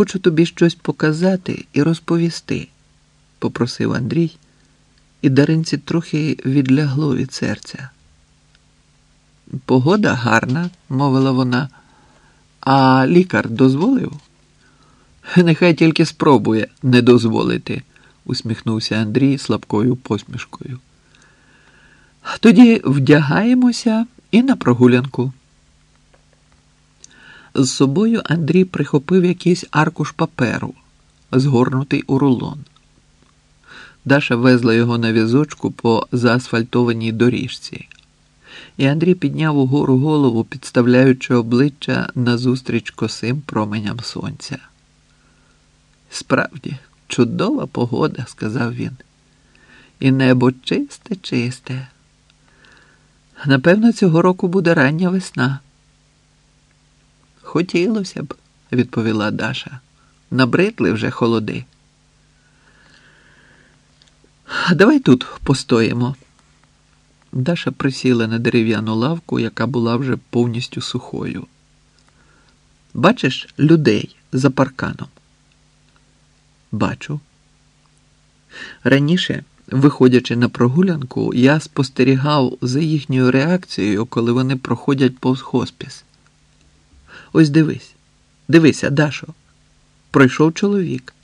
Хочу тобі щось показати і розповісти, попросив Андрій, і Даринці трохи відлягло від серця. Погода гарна, мовила вона, а лікар дозволив? Нехай тільки спробує не дозволити, усміхнувся Андрій слабкою посмішкою. Тоді вдягаємося і на прогулянку. З собою Андрій прихопив якийсь аркуш паперу, згорнутий у рулон. Даша везла його на візочку по заасфальтованій доріжці, і Андрій підняв угору голову, підставляючи обличчя назустріч косим променям сонця. Справді, чудова погода, сказав він, і небо чисте, чисте. Напевно, цього року буде рання весна. Хотілося б, відповіла Даша. Набридли вже холоди. Давай тут постоїмо. Даша присіла на дерев'яну лавку, яка була вже повністю сухою. Бачиш людей за парканом? Бачу. Раніше, виходячи на прогулянку, я спостерігав за їхньою реакцією, коли вони проходять повз хоспіс. Ось дивись, дивися, Дашо. Пройшов чоловік.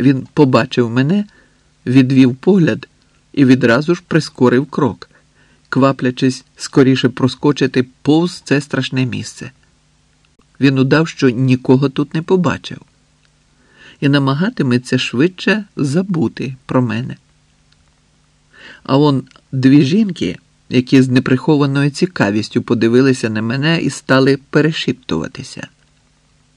Він побачив мене, відвів погляд і відразу ж прискорив крок, кваплячись скоріше проскочити повз це страшне місце. Він удав, що нікого тут не побачив, і намагатиметься швидше забути про мене. А он дві жінки які з неприхованою цікавістю подивилися на мене і стали перешіптуватися.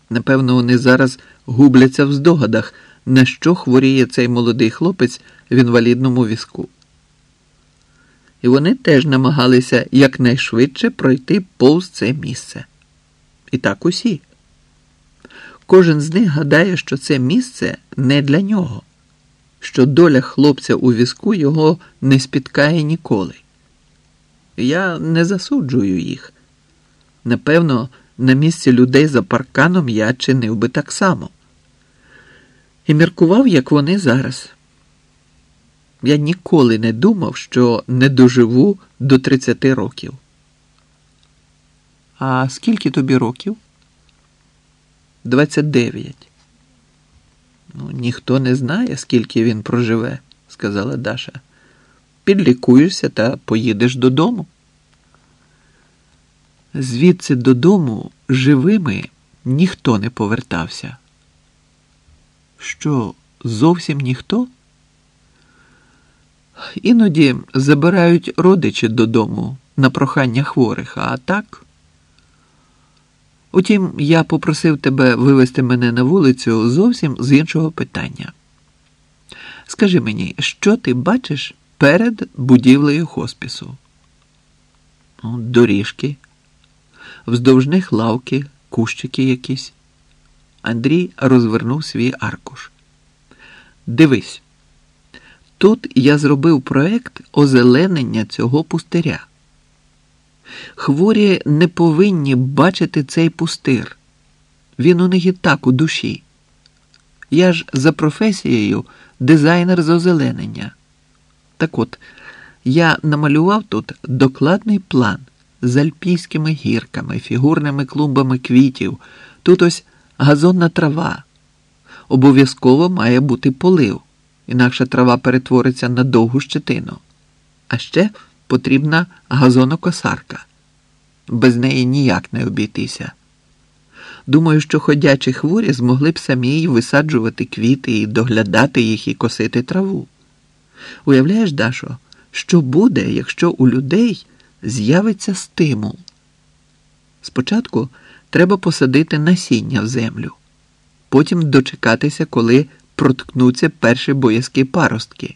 Напевно, вони зараз губляться в здогадах, на що хворіє цей молодий хлопець в інвалідному візку. І вони теж намагалися якнайшвидше пройти повз це місце. І так усі. Кожен з них гадає, що це місце не для нього, що доля хлопця у візку його не спіткає ніколи. Я не засуджую їх. Напевно, на місці людей за парканом я чинив би так само. І міркував, як вони зараз. Я ніколи не думав, що не доживу до 30 років. А скільки тобі років? 29. Ну, ніхто не знає, скільки він проживе, сказала Даша підлікуєшся та поїдеш додому. Звідси додому живими ніхто не повертався. Що, зовсім ніхто? Іноді забирають родичі додому на прохання хворих, а так. Утім, я попросив тебе вивести мене на вулицю зовсім з іншого питання. Скажи мені, що ти бачиш перед будівлею хоспісу. Ну, доріжки, вздовж них лавки, кущики якісь. Андрій розвернув свій аркуш. Дивись, тут я зробив проект озеленення цього пустиря. Хворі не повинні бачити цей пустир. Він у них і так у душі. Я ж за професією дизайнер з озеленення. Так от, я намалював тут докладний план з альпійськими гірками, фігурними клумбами квітів. Тут ось газонна трава. Обов'язково має бути полив, інакше трава перетвориться на довгу щетину. А ще потрібна газонокосарка. Без неї ніяк не обійтися. Думаю, що ходячі хворі змогли б самі висаджувати квіти і доглядати їх і косити траву. Уявляєш, Дашо, що буде, якщо у людей з'явиться стимул? Спочатку треба посадити насіння в землю, потім дочекатися, коли проткнуться перші боязкі паростки.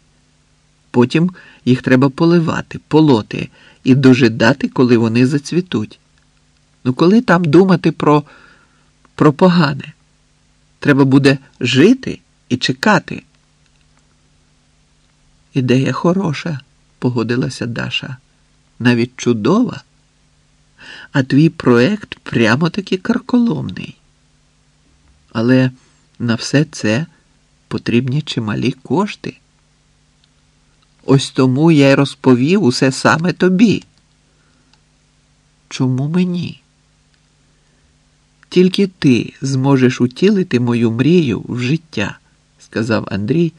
Потім їх треба поливати, полоти і дожидати, коли вони зацвітуть. Ну, коли там думати про, про погане? Треба буде жити і чекати. Ідея хороша, погодилася Даша. Навіть чудова. А твій проект прямо таки карколомний. Але На все це потрібні чималі кошти. Ось тому я й розповів усе саме тобі. Чому мені? Тільки ти зможеш утілити мою мрію в життя, сказав Андрій,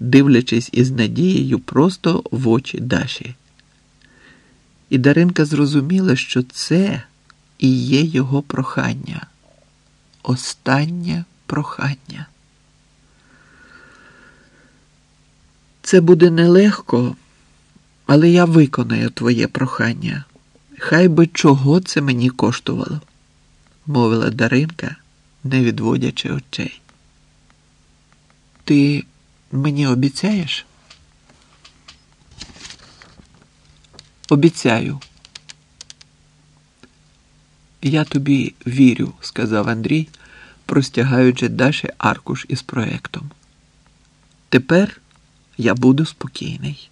дивлячись із надією просто в очі Даші. І Даринка зрозуміла, що це і є його прохання. Останнє прохання. Це буде нелегко, але я виконаю твоє прохання. Хай би чого це мені коштувало, мовила Даринка, не відводячи очей. Ти мені обіцяєш? Обіцяю. Я тобі вірю, сказав Андрій, простягаючи Даші аркуш із проектом. Тепер я буду спокійний.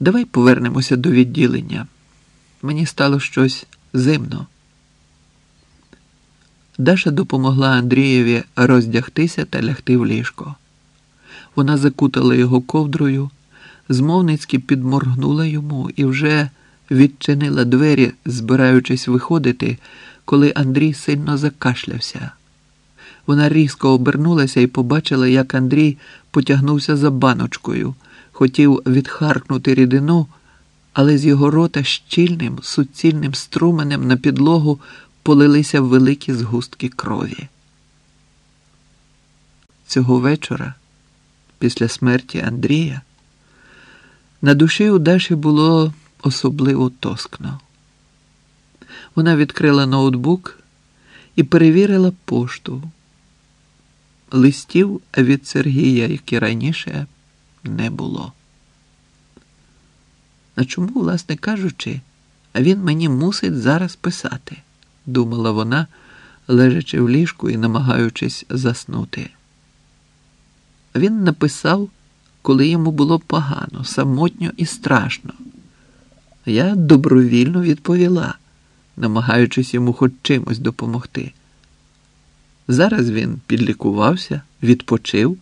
Давай повернемося до відділення. Мені стало щось зимно. Даша допомогла Андрієві роздягтися та лягти в ліжко. Вона закутала його ковдрою, змовницьки підморгнула йому і вже відчинила двері, збираючись виходити, коли Андрій сильно закашлявся. Вона різко обернулася і побачила, як Андрій потягнувся за баночкою, хотів відхаркнути рідину, але з його рота щільним, суцільним струменем на підлогу полилися великі згустки крові. Цього вечора, після смерті Андрія, на душі у Даші було особливо тоскно. Вона відкрила ноутбук і перевірила пошту. Листів від Сергія, як і раніше, не було. А чому, власне кажучи, він мені мусить зараз писати, думала вона, лежачи в ліжку і намагаючись заснути. Він написав, коли йому було погано, самотньо і страшно. Я добровільно відповіла, намагаючись йому хоч чимось допомогти. Зараз він підлікувався, відпочив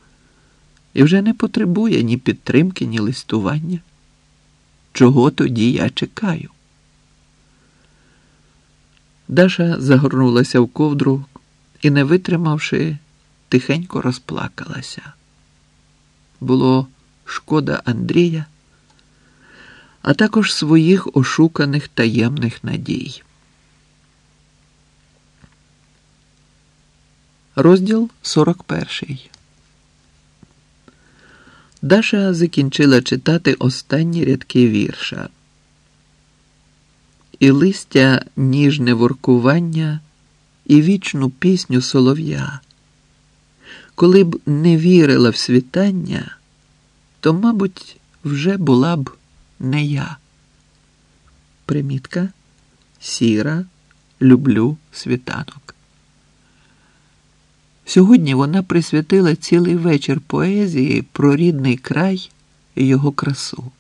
і вже не потребує ні підтримки, ні листування. Чого тоді я чекаю? Даша загорнулася в ковдру і, не витримавши, тихенько розплакалася. Було шкода Андрія, а також своїх ошуканих таємних надій. Розділ 41 Даша закінчила читати останні рядки вірша. І листя ніжне воркування, і вічну пісню солов'я. Коли б не вірила в світання, то, мабуть, вже була б не я. Примітка сіра, люблю світанок. Сьогодні вона присвятила цілий вечір поезії про рідний край і його красу.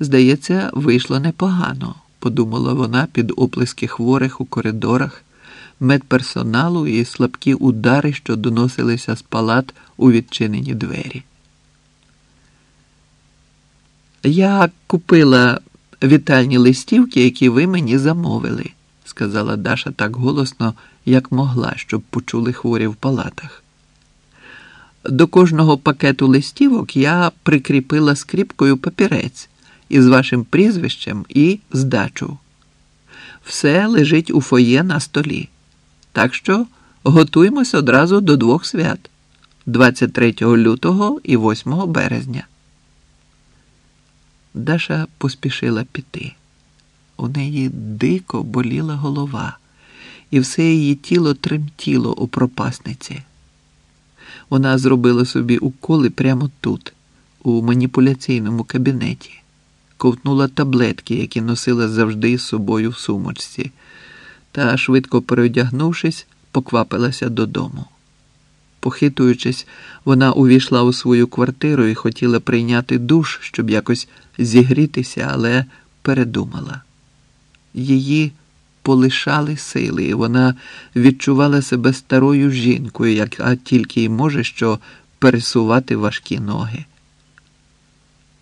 Здається, вийшло непогано, подумала вона під оплески хворих у коридорах, медперсоналу і слабкі удари, що доносилися з палат у відчинені двері. Я купила вітальні листівки, які ви мені замовили, сказала Даша так голосно як могла, щоб почули хворі в палатах. До кожного пакету листівок я прикріпила скріпкою папірець із вашим прізвищем і здачу. Все лежить у фоє на столі. Так що готуємось одразу до двох свят 23 лютого і 8 березня. Даша поспішила піти. У неї дико боліла голова і все її тіло тремтіло у пропасниці. Вона зробила собі уколи прямо тут, у маніпуляційному кабінеті, ковтнула таблетки, які носила завжди з собою в сумочці, та, швидко переодягнувшись, поквапилася додому. Похитуючись, вона увійшла у свою квартиру і хотіла прийняти душ, щоб якось зігрітися, але передумала. Її полишали сили, і вона відчувала себе старою жінкою, яка тільки й може що пересувати важкі ноги.